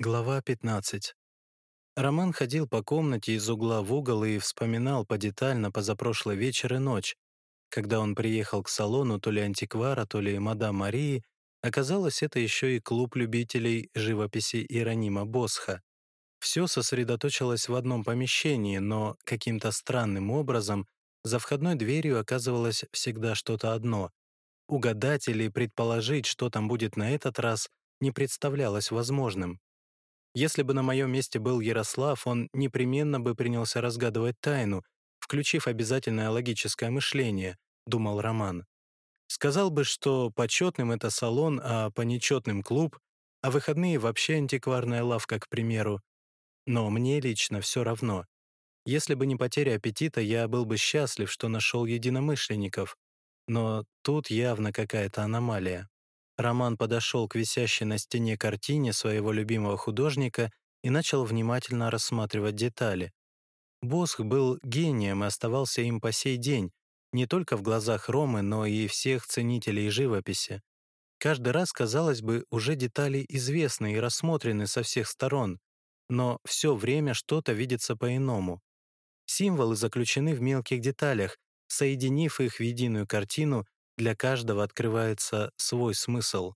Глава 15. Роман ходил по комнате из угла в угол и вспоминал подетально позапрошлый вечер и ночь. Когда он приехал к салону то ли антиквара, то ли мадам Марии, оказалось, это еще и клуб любителей живописи Иеронима Босха. Все сосредоточилось в одном помещении, но каким-то странным образом за входной дверью оказывалось всегда что-то одно. Угадать или предположить, что там будет на этот раз, не представлялось возможным. Если бы на моем месте был Ярослав, он непременно бы принялся разгадывать тайну, включив обязательное логическое мышление, думал Роман. Сказал бы, что почетным это салон, а по нечетным клуб, а выходные вообще антикварная лавка, к примеру. Но мне лично все равно. Если бы не потеря аппетита, я был бы счастлив, что нашел единомышленников. Но тут явно какая-то аномалия. Роман подошел к висящей на стене картине своего любимого художника и начал внимательно рассматривать детали. Босх был гением и оставался им по сей день, не только в глазах Ромы, но и всех ценителей живописи. Каждый раз, казалось бы, уже детали известны и рассмотрены со всех сторон, но все время что-то видится по-иному. Символы заключены в мелких деталях, соединив их в единую картину, для каждого открывается свой смысл.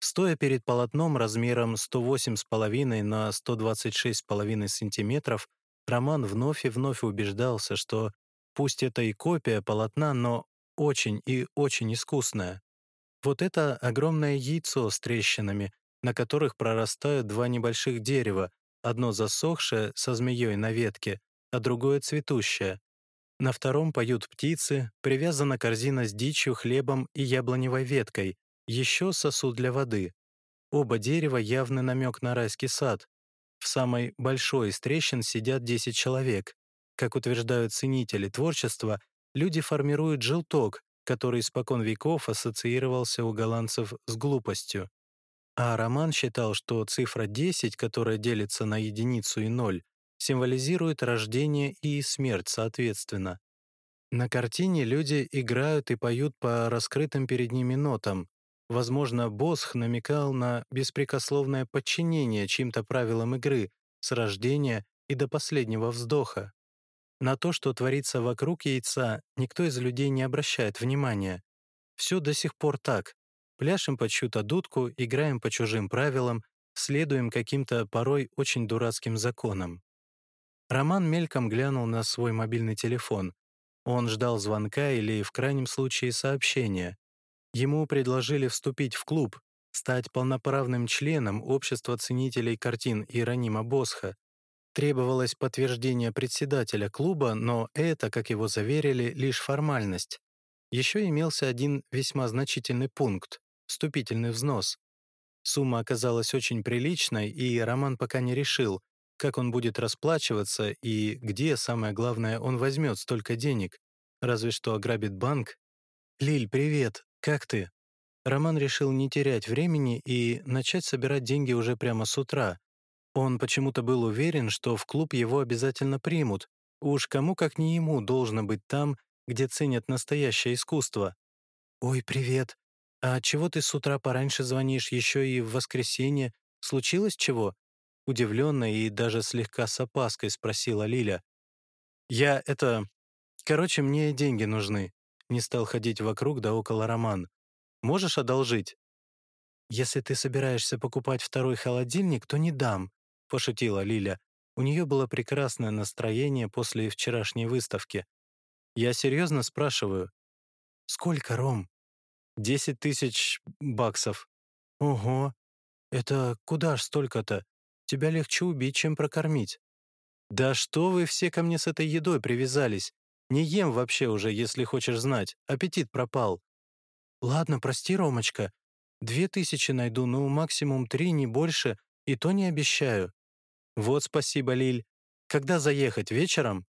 Стоя перед полотном размером 108,5 на 126,5 см, Роман вновь и вновь убеждался, что пусть это и копия полотна, но очень и очень искусная. Вот это огромное яйцо с трещинами, на которых прорастают два небольших дерева, одно засохшее со змеей на ветке, а другое цветущее. На втором поют птицы, привязана корзина с дичью, хлебом и яблоневой веткой, еще сосуд для воды. Оба дерева явный намек на райский сад. В самой большой из трещин сидят 10 человек. Как утверждают ценители творчества, люди формируют желток, который испокон веков ассоциировался у голландцев с глупостью. А Роман считал, что цифра 10, которая делится на единицу и ноль, символизирует рождение и смерть соответственно. На картине люди играют и поют по раскрытым перед ними нотам. Возможно, Босх намекал на беспрекословное подчинение чьим-то правилам игры с рождения и до последнего вздоха. На то, что творится вокруг яйца, никто из людей не обращает внимания. Все до сих пор так. Пляшем под чью-то дудку, играем по чужим правилам, следуем каким-то порой очень дурацким законам. Роман мельком глянул на свой мобильный телефон. Он ждал звонка или, в крайнем случае, сообщения. Ему предложили вступить в клуб, стать полноправным членом общества ценителей картин Иеронима Босха. Требовалось подтверждение председателя клуба, но это, как его заверили, лишь формальность. Еще имелся один весьма значительный пункт — вступительный взнос. Сумма оказалась очень приличной, и Роман пока не решил, как он будет расплачиваться и где, самое главное, он возьмет столько денег. Разве что ограбит банк. «Лиль, привет! Как ты?» Роман решил не терять времени и начать собирать деньги уже прямо с утра. Он почему-то был уверен, что в клуб его обязательно примут. Уж кому как не ему должно быть там, где ценят настоящее искусство. «Ой, привет! А чего ты с утра пораньше звонишь, еще и в воскресенье? Случилось чего?» Удивленно и даже слегка с опаской спросила Лиля. «Я это... Короче, мне деньги нужны». Не стал ходить вокруг да около Роман. «Можешь одолжить?» «Если ты собираешься покупать второй холодильник, то не дам», — пошутила Лиля. У нее было прекрасное настроение после вчерашней выставки. «Я серьезно спрашиваю». «Сколько, Ром?» «Десять тысяч баксов». «Ого! Это куда ж столько-то? Тебя легче убить, чем прокормить». «Да что вы все ко мне с этой едой привязались? Не ем вообще уже, если хочешь знать. Аппетит пропал». «Ладно, прости, Ромочка. Две тысячи найду, ну, максимум три, не больше, и то не обещаю». «Вот спасибо, Лиль. Когда заехать, вечером?»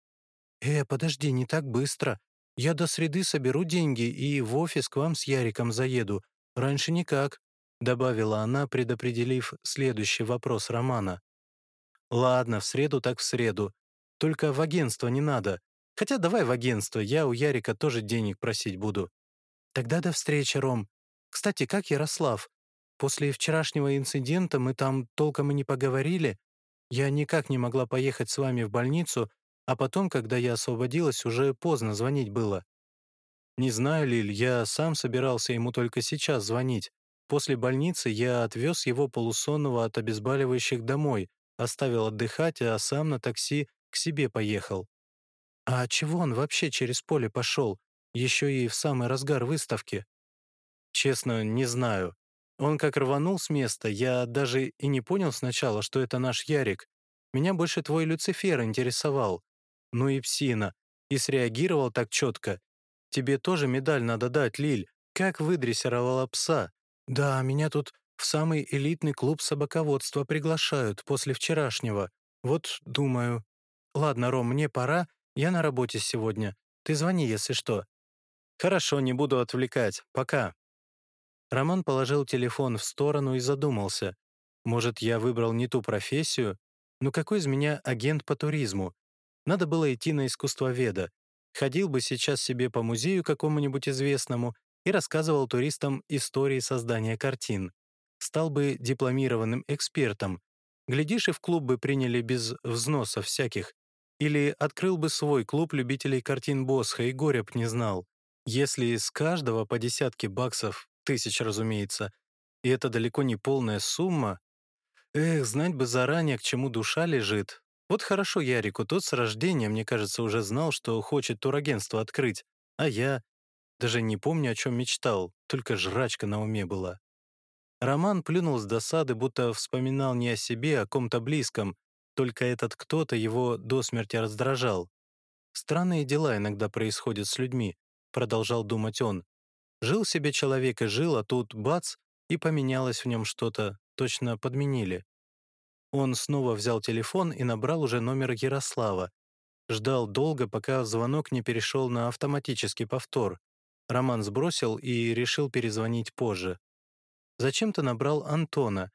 «Э, подожди, не так быстро. Я до среды соберу деньги и в офис к вам с Яриком заеду. Раньше никак. — добавила она, предопределив следующий вопрос Романа. «Ладно, в среду так в среду. Только в агентство не надо. Хотя давай в агентство, я у Ярика тоже денег просить буду». «Тогда до встречи, Ром. Кстати, как Ярослав? После вчерашнего инцидента мы там толком и не поговорили. Я никак не могла поехать с вами в больницу, а потом, когда я освободилась, уже поздно звонить было. Не знаю, Лиль, я сам собирался ему только сейчас звонить. После больницы я отвез его полусонного от обезболивающих домой, оставил отдыхать, а сам на такси к себе поехал. А чего он вообще через поле пошел, еще и в самый разгар выставки? Честно, не знаю. Он как рванул с места, я даже и не понял сначала, что это наш Ярик. Меня больше твой Люцифер интересовал. Ну и псина. И среагировал так четко. Тебе тоже медаль надо дать, Лиль. Как выдрессировала пса? Да, меня тут в самый элитный клуб собаководства приглашают после вчерашнего. Вот думаю. Ладно, Ром, мне пора. Я на работе сегодня. Ты звони, если что. Хорошо, не буду отвлекать. Пока. Роман положил телефон в сторону и задумался. Может, я выбрал не ту профессию? Ну какой из меня агент по туризму? Надо было идти на искусствоведа. Ходил бы сейчас себе по музею какому-нибудь известному и рассказывал туристам истории создания картин. Стал бы дипломированным экспертом. Глядишь, и в клуб бы приняли без взносов всяких. Или открыл бы свой клуб любителей картин Босха и горя б не знал. Если с каждого по десятке баксов, тысяч, разумеется, и это далеко не полная сумма, эх, знать бы заранее, к чему душа лежит, вот хорошо Ярику, тот с рождения, мне кажется, уже знал, что хочет турагентство открыть, а я даже не помню, о чем мечтал, только жрачка на уме была. Роман плюнул с досады, будто вспоминал не о себе, а о ком-то близком, только этот кто-то его до смерти раздражал. «Странные дела иногда происходят с людьми», — продолжал думать он. «Жил себе человек и жил, а тут бац, и поменялось в нем что-то, точно подменили. Он снова взял телефон и набрал уже номер Ярослава. Ждал долго, пока звонок не перешел на автоматический повтор. Роман сбросил и решил перезвонить позже. Зачем-то набрал Антона.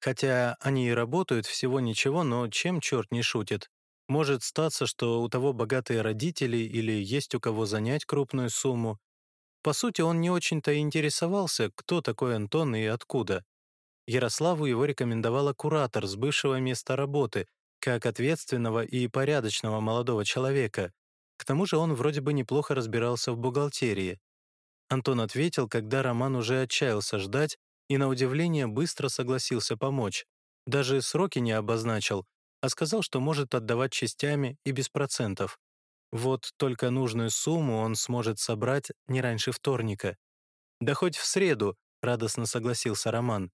Хотя они и работают всего ничего, но чем черт не шутит. Может статься, что у того богатые родители или есть у кого занять крупную сумму. По сути, он не очень-то интересовался, кто такой Антон и откуда. Ярославу его рекомендовала куратор с бывшего места работы, как ответственного и порядочного молодого человека. К тому же он вроде бы неплохо разбирался в бухгалтерии. Антон ответил, когда Роман уже отчаялся ждать и, на удивление, быстро согласился помочь. Даже сроки не обозначил, а сказал, что может отдавать частями и без процентов. Вот только нужную сумму он сможет собрать не раньше вторника. «Да хоть в среду», — радостно согласился Роман.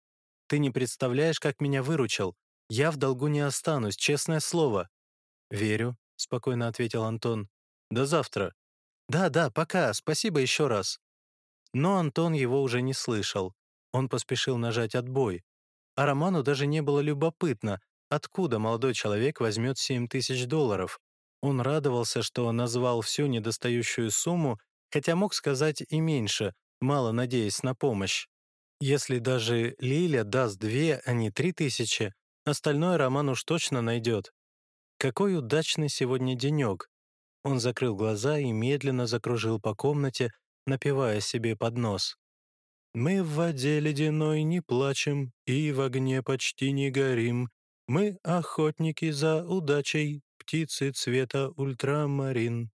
Ты не представляешь, как меня выручил. Я в долгу не останусь, честное слово». «Верю», — спокойно ответил Антон. «До завтра». «Да-да, пока, спасибо еще раз». Но Антон его уже не слышал. Он поспешил нажать «отбой». А Роману даже не было любопытно, откуда молодой человек возьмет 7 тысяч долларов. Он радовался, что назвал всю недостающую сумму, хотя мог сказать и меньше, мало надеясь на помощь. Если даже Лиля даст две, а не три тысячи, остальное Роман уж точно найдет. Какой удачный сегодня денек. Он закрыл глаза и медленно закружил по комнате, напивая себе под нос. «Мы в воде ледяной не плачем и в огне почти не горим. Мы охотники за удачей, птицы цвета ультрамарин».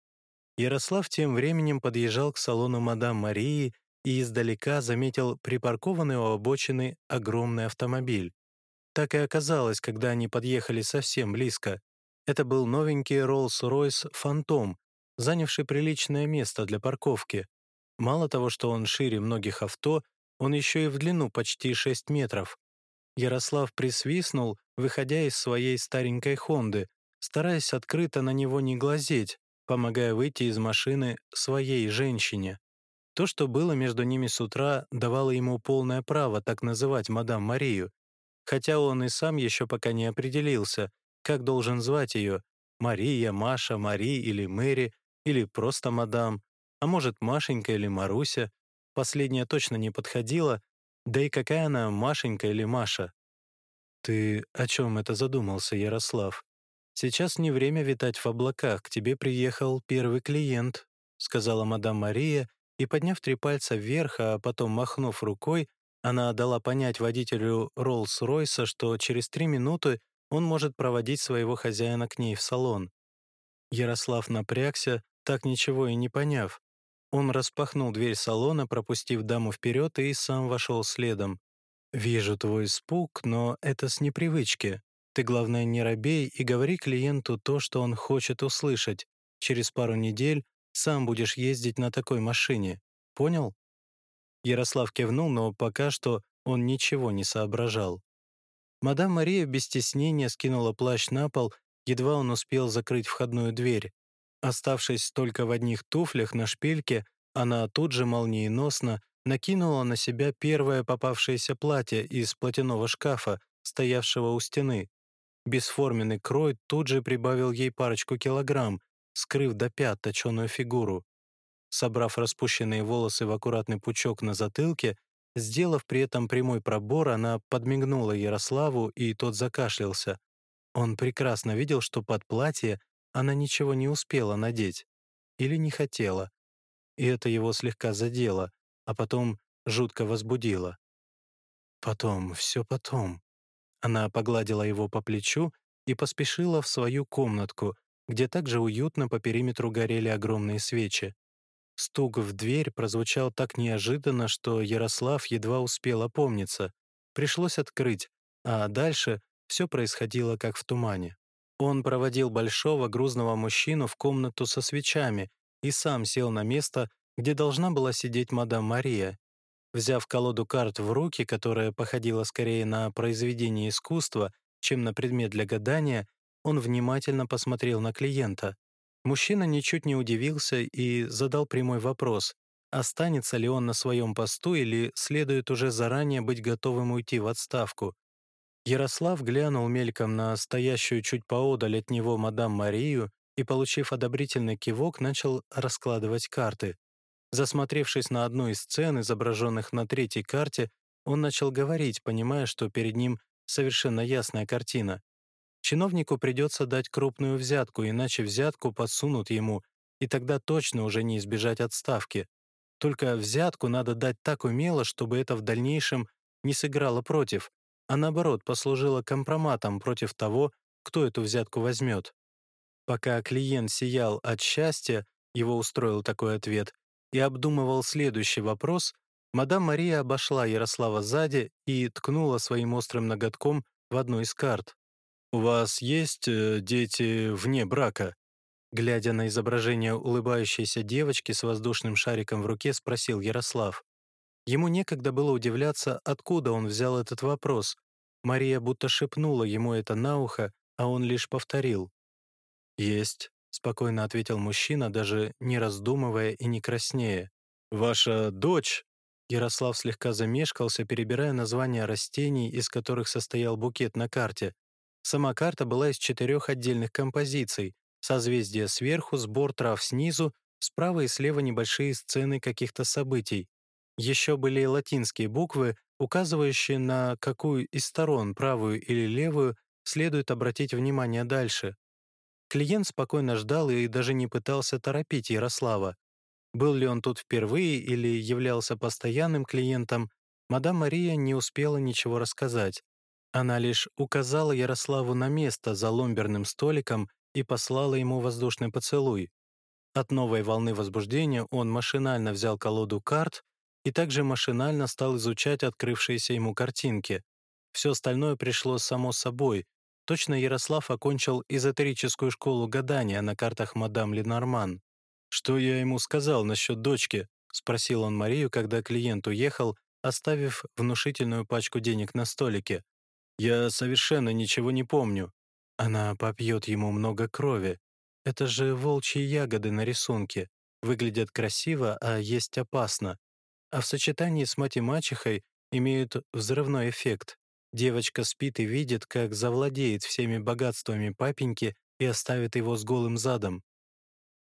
Ярослав тем временем подъезжал к салону мадам Марии и издалека заметил припаркованный у обочины огромный автомобиль. Так и оказалось, когда они подъехали совсем близко. Это был новенький Rolls-Royce Phantom, занявший приличное место для парковки. Мало того, что он шире многих авто, он еще и в длину почти 6 метров. Ярослав присвистнул, выходя из своей старенькой «Хонды», стараясь открыто на него не глазеть, помогая выйти из машины своей женщине. То, что было между ними с утра, давало ему полное право так называть мадам Марию, хотя он и сам еще пока не определился, как должен звать ее — Мария, Маша, Мари или Мэри, или просто мадам, а может, Машенька или Маруся. Последняя точно не подходила, да и какая она, Машенька или Маша? «Ты о чем это задумался, Ярослав? Сейчас не время витать в облаках, к тебе приехал первый клиент», сказала мадам Мария и, подняв три пальца вверх, а потом махнув рукой, Она дала понять водителю Роллс-Ройса, что через три минуты он может проводить своего хозяина к ней в салон. Ярослав напрягся, так ничего и не поняв. Он распахнул дверь салона, пропустив даму вперед, и сам вошел следом. «Вижу твой испуг, но это с непривычки. Ты, главное, не робей и говори клиенту то, что он хочет услышать. Через пару недель сам будешь ездить на такой машине. Понял?» Ярослав кивнул, но пока что он ничего не соображал. Мадам Мария без стеснения скинула плащ на пол, едва он успел закрыть входную дверь. Оставшись только в одних туфлях на шпильке, она тут же молниеносно накинула на себя первое попавшееся платье из платяного шкафа, стоявшего у стены. Бесформенный крой тут же прибавил ей парочку килограмм, скрыв до пят точеную фигуру. Собрав распущенные волосы в аккуратный пучок на затылке, сделав при этом прямой пробор, она подмигнула Ярославу, и тот закашлялся. Он прекрасно видел, что под платье она ничего не успела надеть. Или не хотела. И это его слегка задело, а потом жутко возбудило. Потом, все потом. Она погладила его по плечу и поспешила в свою комнатку, где также уютно по периметру горели огромные свечи. Стук в дверь прозвучал так неожиданно, что Ярослав едва успел опомниться. Пришлось открыть, а дальше все происходило как в тумане. Он проводил большого грузного мужчину в комнату со свечами и сам сел на место, где должна была сидеть мадам Мария. Взяв колоду карт в руки, которая походила скорее на произведение искусства, чем на предмет для гадания, он внимательно посмотрел на клиента. Мужчина ничуть не удивился и задал прямой вопрос, останется ли он на своем посту или следует уже заранее быть готовым уйти в отставку. Ярослав глянул мельком на стоящую чуть поодаль от него мадам Марию и, получив одобрительный кивок, начал раскладывать карты. Засмотревшись на одну из сцен, изображенных на третьей карте, он начал говорить, понимая, что перед ним совершенно ясная картина. Чиновнику придется дать крупную взятку, иначе взятку подсунут ему, и тогда точно уже не избежать отставки. Только взятку надо дать так умело, чтобы это в дальнейшем не сыграло против, а наоборот послужило компроматом против того, кто эту взятку возьмет. Пока клиент сиял от счастья, его устроил такой ответ, и обдумывал следующий вопрос, мадам Мария обошла Ярослава сзади и ткнула своим острым ноготком в одну из карт. «У вас есть э, дети вне брака?» Глядя на изображение улыбающейся девочки с воздушным шариком в руке, спросил Ярослав. Ему некогда было удивляться, откуда он взял этот вопрос. Мария будто шепнула ему это на ухо, а он лишь повторил. «Есть», — спокойно ответил мужчина, даже не раздумывая и не краснея. «Ваша дочь?» Ярослав слегка замешкался, перебирая названия растений, из которых состоял букет на карте. Сама карта была из четырех отдельных композиций. Созвездие сверху, сбор трав снизу, справа и слева небольшие сцены каких-то событий. Еще были латинские буквы, указывающие на какую из сторон, правую или левую, следует обратить внимание дальше. Клиент спокойно ждал и даже не пытался торопить Ярослава. Был ли он тут впервые или являлся постоянным клиентом, мадам Мария не успела ничего рассказать. Она лишь указала Ярославу на место за ломберным столиком и послала ему воздушный поцелуй. От новой волны возбуждения он машинально взял колоду карт и также машинально стал изучать открывшиеся ему картинки. Все остальное пришло само собой. Точно Ярослав окончил эзотерическую школу гадания на картах мадам Ленорман. «Что я ему сказал насчет дочки?» — спросил он Марию, когда клиент уехал, оставив внушительную пачку денег на столике. «Я совершенно ничего не помню. Она попьет ему много крови. Это же волчьи ягоды на рисунке. Выглядят красиво, а есть опасно а в сочетании с мать и мачехой имеют взрывной эффект. Девочка спит и видит, как завладеет всеми богатствами папеньки и оставит его с голым задом.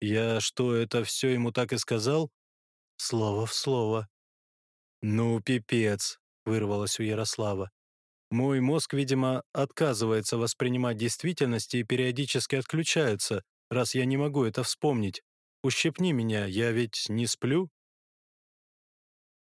«Я что, это все ему так и сказал?» Слово в слово. «Ну, пипец», — вырвалось у Ярослава. «Мой мозг, видимо, отказывается воспринимать действительность и периодически отключается, раз я не могу это вспомнить. Ущипни меня, я ведь не сплю?»